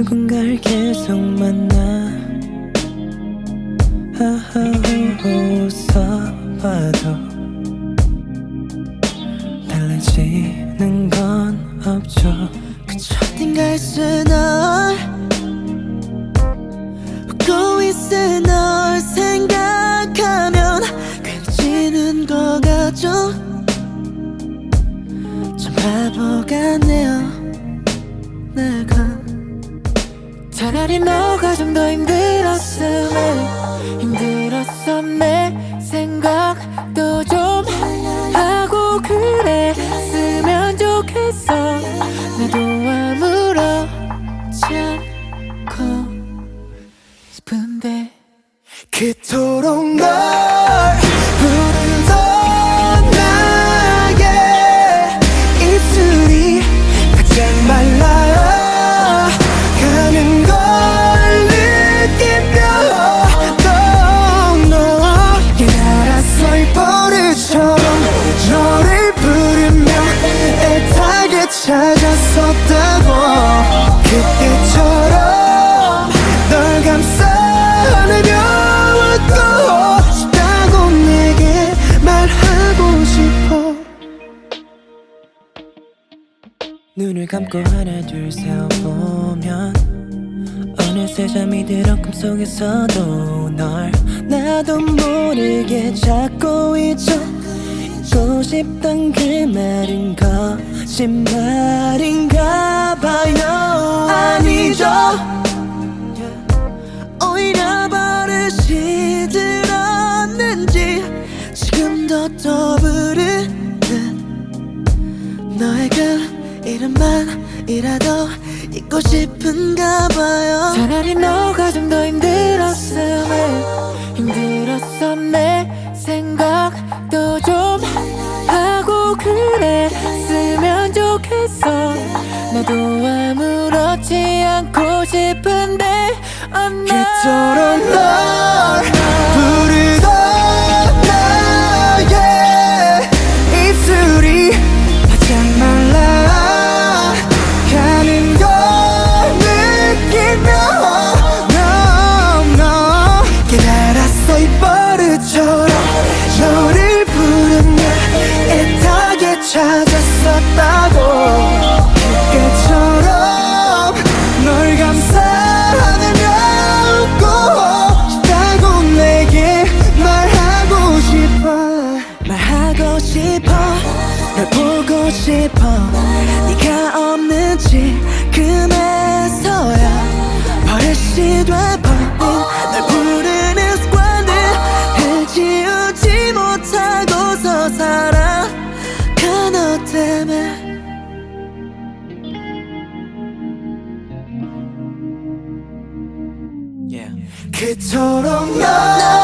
누군가를 계속 만나. 하하호 웃어봐도 달라지는 건 없죠 그저 어딘가에 있을 널 웃고 있을 널 생각하면 그지는 것 같죠 참 바보 같네요 내가 차라리 너가 좀 더 힘들었으면 힘들었어 내 생각도 좀 하고 그랬으면 좋겠어. 나도 아무렇지 않고 싶은데. 그토록 널 눈을 감고 하나 둘 세어보면 어느새 잠이 들어 꿈속에서도 널 나도 모르게 찾고 있죠. 잊고 싶던 그 말은 거짓말인가 봐요. 아니죠. 오히려 버릇이 들었는지 지금도 떠부르는 너의 그 이름만이라도 잊고 싶은가 봐요. 차라리 너가 좀 더 힘들었으면 힘들었어 내 생각도 좀 하고 그랬으면 좋겠어. 나도 아무렇지 않고 싶은데 그토록 널 싶어. 널 보고 싶어. 네가 없는 지금에서야. 버릇이 돼버린 널 부르는 습관들 해지우지 못하고서 살아가 너 때문에. 그토록 널